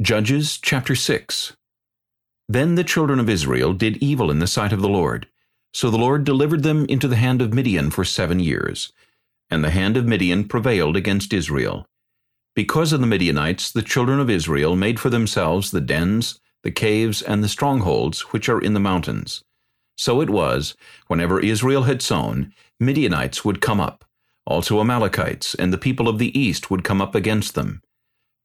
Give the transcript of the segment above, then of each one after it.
Judges chapter 6 Then the children of Israel did evil in the sight of the Lord. So the Lord delivered them into the hand of Midian for seven years. And the hand of Midian prevailed against Israel. Because of the Midianites, the children of Israel made for themselves the dens, the caves, and the strongholds which are in the mountains. So it was, whenever Israel had sown, Midianites would come up. Also Amalekites and the people of the east would come up against them.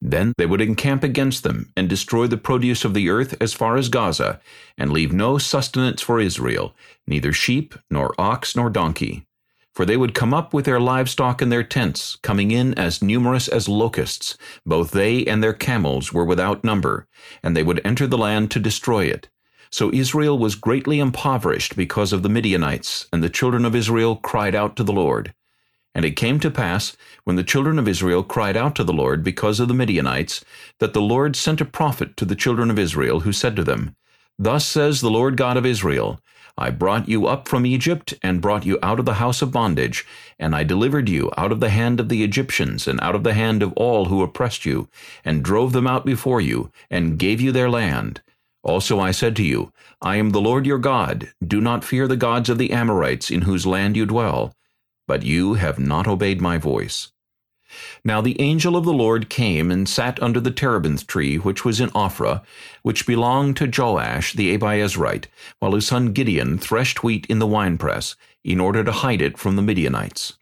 Then they would encamp against them, and destroy the produce of the earth as far as Gaza, and leave no sustenance for Israel, neither sheep, nor ox, nor donkey. For they would come up with their livestock and their tents, coming in as numerous as locusts. Both they and their camels were without number, and they would enter the land to destroy it. So Israel was greatly impoverished because of the Midianites, and the children of Israel cried out to the Lord. And it came to pass, when the children of Israel cried out to the Lord because of the Midianites, that the Lord sent a prophet to the children of Israel, who said to them, Thus says the Lord God of Israel, I brought you up from Egypt, and brought you out of the house of bondage, and I delivered you out of the hand of the Egyptians, and out of the hand of all who oppressed you, and drove them out before you, and gave you their land. Also I said to you, I am the Lord your God, do not fear the gods of the Amorites, in whose land you dwell, but you have not obeyed my voice. Now the angel of the Lord came and sat under the terebinth tree which was in Ophrah, which belonged to Joash the Abiezrite, while his son Gideon threshed wheat in the winepress, in order to hide it from the Midianites.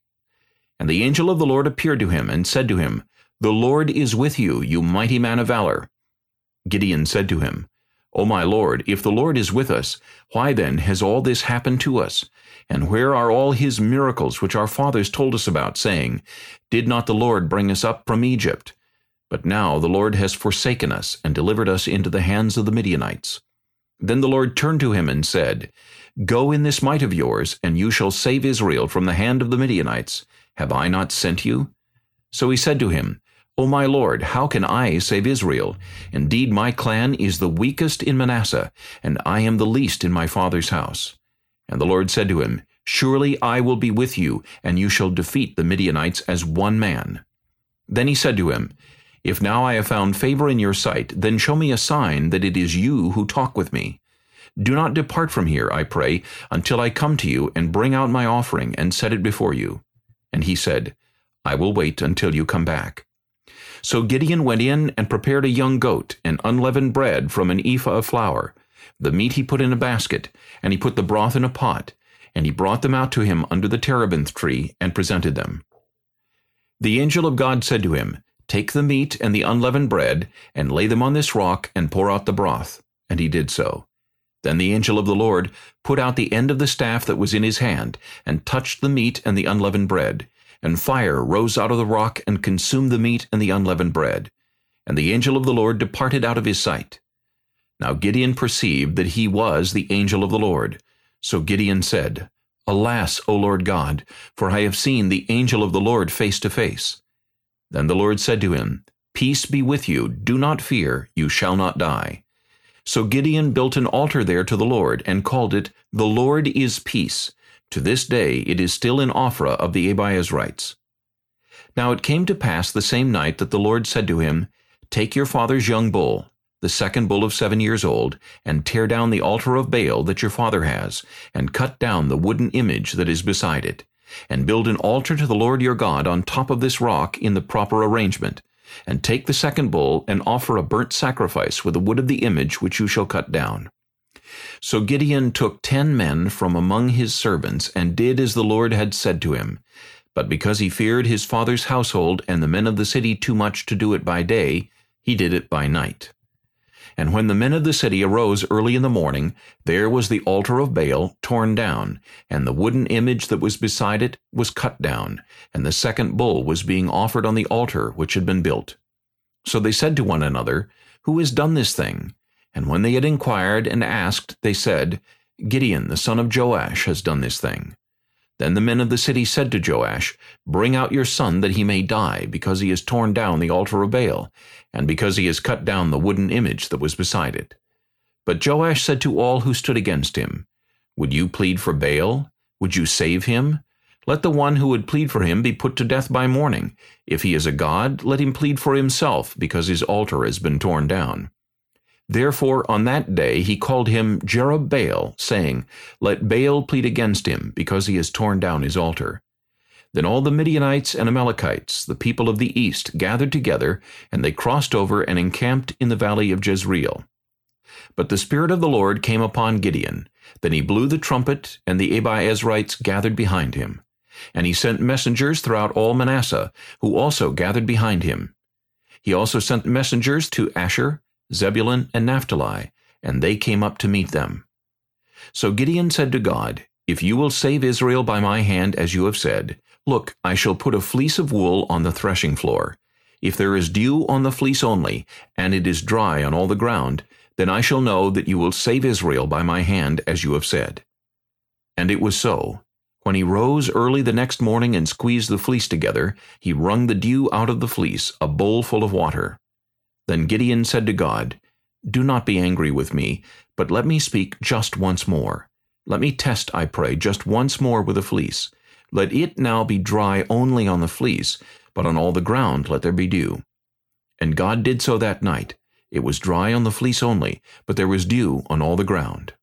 And the angel of the Lord appeared to him, and said to him, The Lord is with you, you mighty man of valor. Gideon said to him, O my Lord, if the Lord is with us, why then has all this happened to us? And where are all his miracles which our fathers told us about, saying, Did not the Lord bring us up from Egypt? But now the Lord has forsaken us, and delivered us into the hands of the Midianites. Then the Lord turned to him and said, Go in this might of yours, and you shall save Israel from the hand of the Midianites. Have I not sent you? So he said to him, O my Lord, how can I save Israel? Indeed, my clan is the weakest in Manasseh, and I am the least in my father's house. And the Lord said to him, Surely I will be with you, and you shall defeat the Midianites as one man. Then he said to him, If now I have found favor in your sight, then show me a sign that it is you who talk with me. Do not depart from here, I pray, until I come to you and bring out my offering and set it before you. And he said, I will wait until you come back. So Gideon went in and prepared a young goat and unleavened bread from an ephah of flour. The meat he put in a basket, and he put the broth in a pot, and he brought them out to him under the terebinth tree and presented them. The angel of God said to him, Take the meat and the unleavened bread, and lay them on this rock, and pour out the broth. And he did so. Then the angel of the Lord put out the end of the staff that was in his hand, and touched the meat and the unleavened bread, and fire rose out of the rock and consumed the meat and the unleavened bread. And the angel of the Lord departed out of his sight. Now Gideon perceived that he was the angel of the Lord. So Gideon said, Alas, O Lord God, for I have seen the angel of the Lord face to face. Then the Lord said to him, Peace be with you, do not fear, you shall not die. So Gideon built an altar there to the Lord, and called it, The Lord is Peace, to this day it is still in Ophrah of the Abiezrites. Now it came to pass the same night that the Lord said to him, Take your father's young bull, the second bull of seven years old, and tear down the altar of Baal that your father has, and cut down the wooden image that is beside it, and build an altar to the Lord your God on top of this rock in the proper arrangement, and take the second bull and offer a burnt sacrifice with the wood of the image which you shall cut down. So Gideon took ten men from among his servants, and did as the Lord had said to him. But because he feared his father's household and the men of the city too much to do it by day, he did it by night. And when the men of the city arose early in the morning, there was the altar of Baal torn down, and the wooden image that was beside it was cut down, and the second bull was being offered on the altar which had been built. So they said to one another, Who has done this thing? And when they had inquired and asked, they said, Gideon the son of Joash has done this thing. Then the men of the city said to Joash, Bring out your son that he may die, because he has torn down the altar of Baal, and because he has cut down the wooden image that was beside it. But Joash said to all who stood against him, Would you plead for Baal? Would you save him? Let the one who would plead for him be put to death by morning. If he is a god, let him plead for himself, because his altar has been torn down. Therefore on that day he called him Jerubbaal, saying, Let Baal plead against him, because he has torn down his altar. Then all the Midianites and Amalekites, the people of the east, gathered together, and they crossed over and encamped in the valley of Jezreel. But the Spirit of the Lord came upon Gideon. Then he blew the trumpet, and the Abiezrites gathered behind him. And he sent messengers throughout all Manasseh, who also gathered behind him. He also sent messengers to Asher, Zebulun, and Naphtali, and they came up to meet them. So Gideon said to God, If you will save Israel by my hand, as you have said, Look, I shall put a fleece of wool on the threshing floor. If there is dew on the fleece only, and it is dry on all the ground, then I shall know that you will save Israel by my hand, as you have said. And it was so. When he rose early the next morning and squeezed the fleece together, he wrung the dew out of the fleece, a bowl full of water. Then Gideon said to God, Do not be angry with me, but let me speak just once more. Let me test, I pray, just once more with a fleece. Let it now be dry only on the fleece, but on all the ground let there be dew. And God did so that night. It was dry on the fleece only, but there was dew on all the ground.